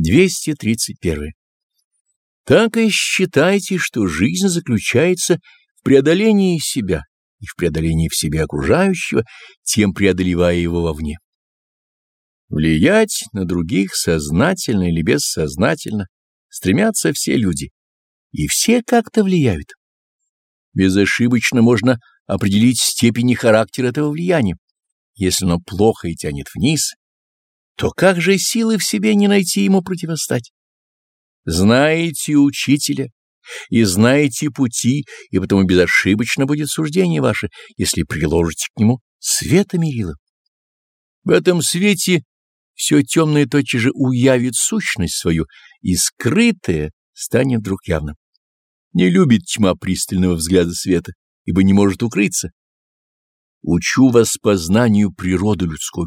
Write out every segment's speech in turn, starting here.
231. Так и считайте, что жизнь заключается в преодолении себя и в преодолении в себе окружающего, тем преодолевая его вовне. Влиять на других сознательно или бессознательно стремятся все люди, и все как-то влияют. Безошибочно можно определить степень и характер этого влияния. Если оно плохо и тянет вниз, то как же силы в себе не найти ему противостать? Знаете учителя и знаете пути, и потому безошибочно будет суждение ваше, если приложите к нему света мерила. В этом свете все темное тотчас же уявит сущность свою, и скрытое станет вдруг явным. Не любит тьма пристального взгляда света, ибо не может укрыться. Учу вас познанию природы людской.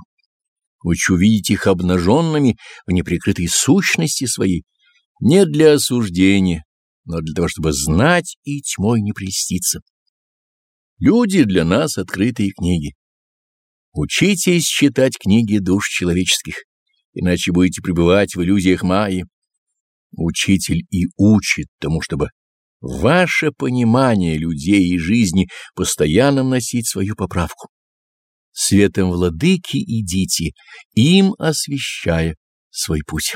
Учу видеть их обнаженными в неприкрытой сущности своей, не для осуждения, но для того, чтобы знать и тьмой не прельститься. Люди для нас открытые книги. Учитесь читать книги душ человеческих, иначе будете пребывать в иллюзиях Майи. Учитель и учит тому, чтобы ваше понимание людей и жизни постоянно носить свою поправку. Светом владыки идите, им освещая свой путь.